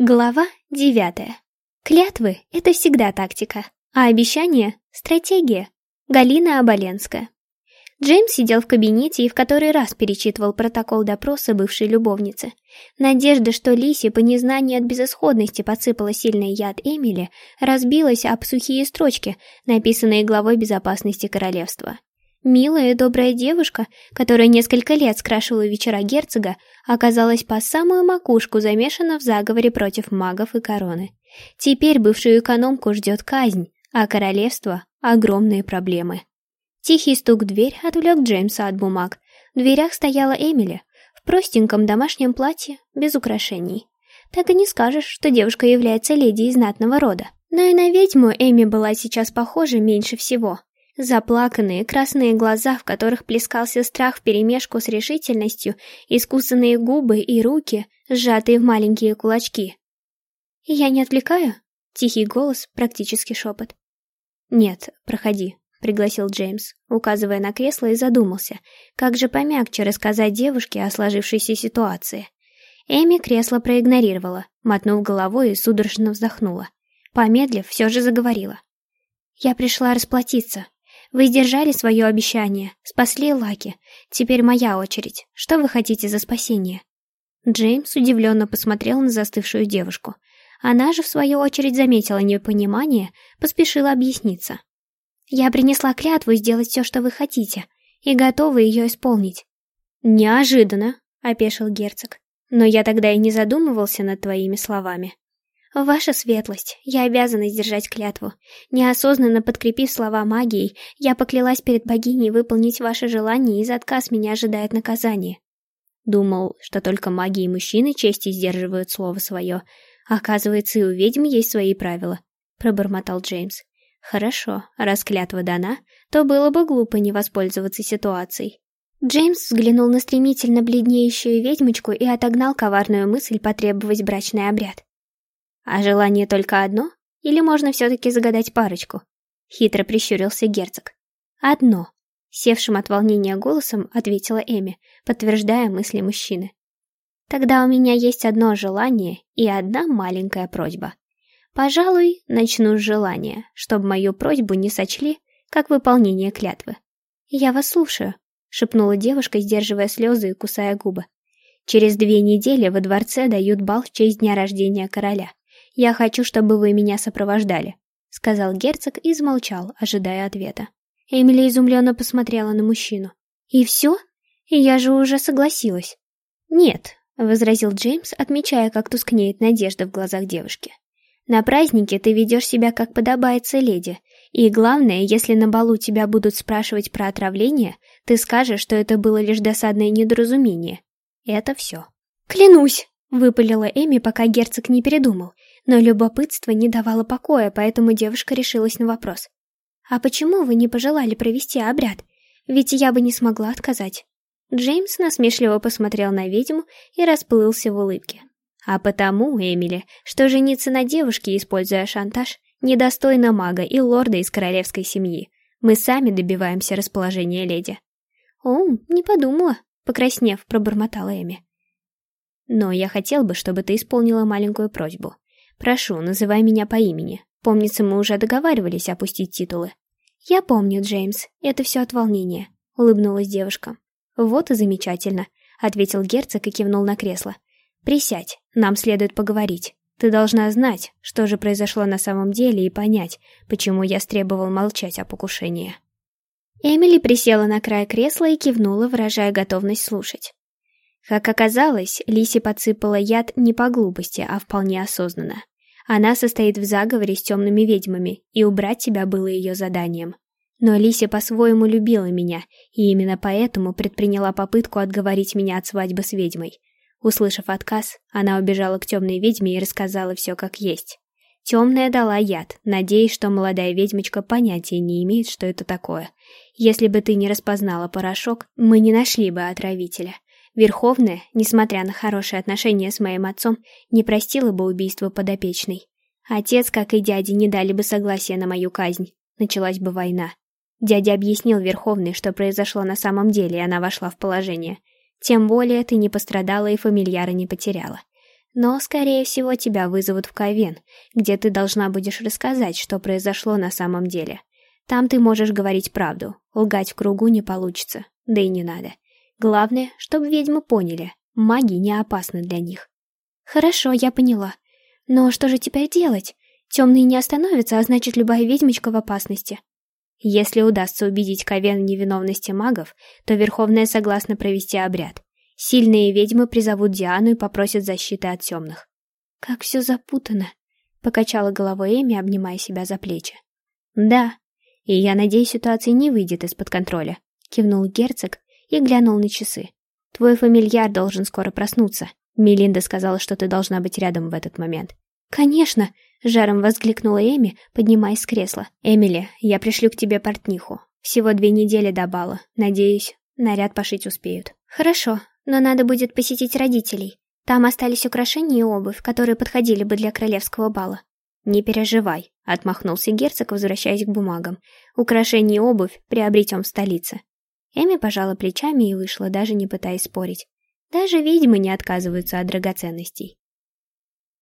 Глава девятая. Клятвы — это всегда тактика, а обещания — стратегия. Галина Оболенская. Джеймс сидел в кабинете и в который раз перечитывал протокол допроса бывшей любовницы. Надежда, что Лисе по незнанию от безысходности подсыпала сильный яд Эмили, разбилась об сухие строчки, написанные главой безопасности королевства. Милая и добрая девушка, которая несколько лет скрашивала вечера герцога, оказалась по самую макушку замешана в заговоре против магов и короны. Теперь бывшую экономку ждет казнь, а королевство — огромные проблемы. Тихий стук в дверь отвлек Джеймса от бумаг. В дверях стояла Эмили, в простеньком домашнем платье, без украшений. Так и не скажешь, что девушка является леди из знатного рода. Но и на ведьму Эми была сейчас похожа меньше всего — Заплаканные красные глаза, в которых плескался страх вперемешку с решительностью, искусанные губы и руки, сжатые в маленькие кулачки. «Я не отвлекаю?» — тихий голос, практически шепот. «Нет, проходи», — пригласил Джеймс, указывая на кресло и задумался, как же помягче рассказать девушке о сложившейся ситуации. Эми кресло проигнорировала, мотнув головой и судорожно вздохнула. Помедлив, все же заговорила. «Я пришла расплатиться», вы сдержали свое обещание, спасли Лаки. Теперь моя очередь. Что вы хотите за спасение?» Джеймс удивленно посмотрел на застывшую девушку. Она же, в свою очередь, заметила непонимание, поспешила объясниться. «Я принесла клятву сделать все, что вы хотите, и готова ее исполнить». «Неожиданно», — опешил герцог. «Но я тогда и не задумывался над твоими словами». «Ваша светлость, я обязана сдержать клятву. Неосознанно подкрепив слова магией, я поклялась перед богиней выполнить ваше желание, и за отказ меня ожидает наказание». Думал, что только маги и мужчины чести сдерживают слово свое. Оказывается, и у ведьм есть свои правила, — пробормотал Джеймс. Хорошо, раз клятва дана, то было бы глупо не воспользоваться ситуацией. Джеймс взглянул на стремительно бледнеющую ведьмочку и отогнал коварную мысль потребовать брачный обряд. А желание только одно? Или можно все-таки загадать парочку? Хитро прищурился герцог. Одно. Севшим от волнения голосом ответила Эми, подтверждая мысли мужчины. Тогда у меня есть одно желание и одна маленькая просьба. Пожалуй, начну с желания, чтобы мою просьбу не сочли, как выполнение клятвы. «Я вас слушаю», — шепнула девушка, сдерживая слезы и кусая губы. «Через две недели во дворце дают бал в честь дня рождения короля. «Я хочу, чтобы вы меня сопровождали», — сказал герцог и замолчал, ожидая ответа. Эмили изумленно посмотрела на мужчину. «И все? Я же уже согласилась». «Нет», — возразил Джеймс, отмечая, как тускнеет надежда в глазах девушки. «На празднике ты ведешь себя, как подобается леди, и главное, если на балу тебя будут спрашивать про отравление, ты скажешь, что это было лишь досадное недоразумение. Это все». «Клянусь!» — выпалила Эми, пока герцог не передумал, но любопытство не давало покоя, поэтому девушка решилась на вопрос. «А почему вы не пожелали провести обряд? Ведь я бы не смогла отказать». Джеймс насмешливо посмотрел на ведьму и расплылся в улыбке. «А потому, Эмили, что жениться на девушке, используя шантаж, недостойно мага и лорда из королевской семьи. Мы сами добиваемся расположения леди». «О, не подумала», — покраснев, пробормотала Эми. «Но я хотел бы, чтобы ты исполнила маленькую просьбу. Прошу, называй меня по имени. Помнится, мы уже договаривались опустить титулы. Я помню, Джеймс, это все от волнения, улыбнулась девушка. Вот и замечательно, ответил герцог и кивнул на кресло. Присядь, нам следует поговорить. Ты должна знать, что же произошло на самом деле и понять, почему я стребовал молчать о покушении. Эмили присела на край кресла и кивнула, выражая готовность слушать. Как оказалось, Лиси подсыпала яд не по глупости, а вполне осознанно. Она состоит в заговоре с темными ведьмами, и убрать тебя было ее заданием. Но Лиси по-своему любила меня, и именно поэтому предприняла попытку отговорить меня от свадьбы с ведьмой. Услышав отказ, она убежала к темной ведьме и рассказала все как есть. Темная дала яд, надеясь, что молодая ведьмочка понятия не имеет, что это такое. Если бы ты не распознала порошок, мы не нашли бы отравителя. Верховная, несмотря на хорошие отношения с моим отцом, не простила бы убийство подопечной. Отец, как и дядя, не дали бы согласия на мою казнь. Началась бы война. Дядя объяснил Верховной, что произошло на самом деле, и она вошла в положение. Тем более ты не пострадала и фамильяра не потеряла. Но, скорее всего, тебя вызовут в Кавен, где ты должна будешь рассказать, что произошло на самом деле. Там ты можешь говорить правду, лгать в кругу не получится, да и не надо. Главное, чтобы ведьмы поняли, маги не опасны для них. Хорошо, я поняла. Но что же теперь делать? Темные не остановятся, а значит, любая ведьмочка в опасности. Если удастся убедить Ковен в невиновности магов, то Верховная согласна провести обряд. Сильные ведьмы призовут Диану и попросят защиты от темных. «Как все запутано», — покачала головой Эми, обнимая себя за плечи. «Да, и я надеюсь, ситуация не выйдет из-под контроля», — кивнул герцог и глянул на часы. «Твой фамильяр должен скоро проснуться. Мелинда сказала, что ты должна быть рядом в этот момент». «Конечно!» — жаром воскликнула Эми, поднимаясь с кресла. «Эмили, я пришлю к тебе портниху. Всего две недели до бала. Надеюсь, наряд пошить успеют». «Хорошо, но надо будет посетить родителей. Там остались украшения и обувь, которые подходили бы для королевского бала. «Не переживай», — отмахнулся герцог, возвращаясь к бумагам. «Украшения и обувь приобретем в столице». Эми пожала плечами и вышла, даже не пытаясь спорить. Даже ведьмы не отказываются от драгоценностей.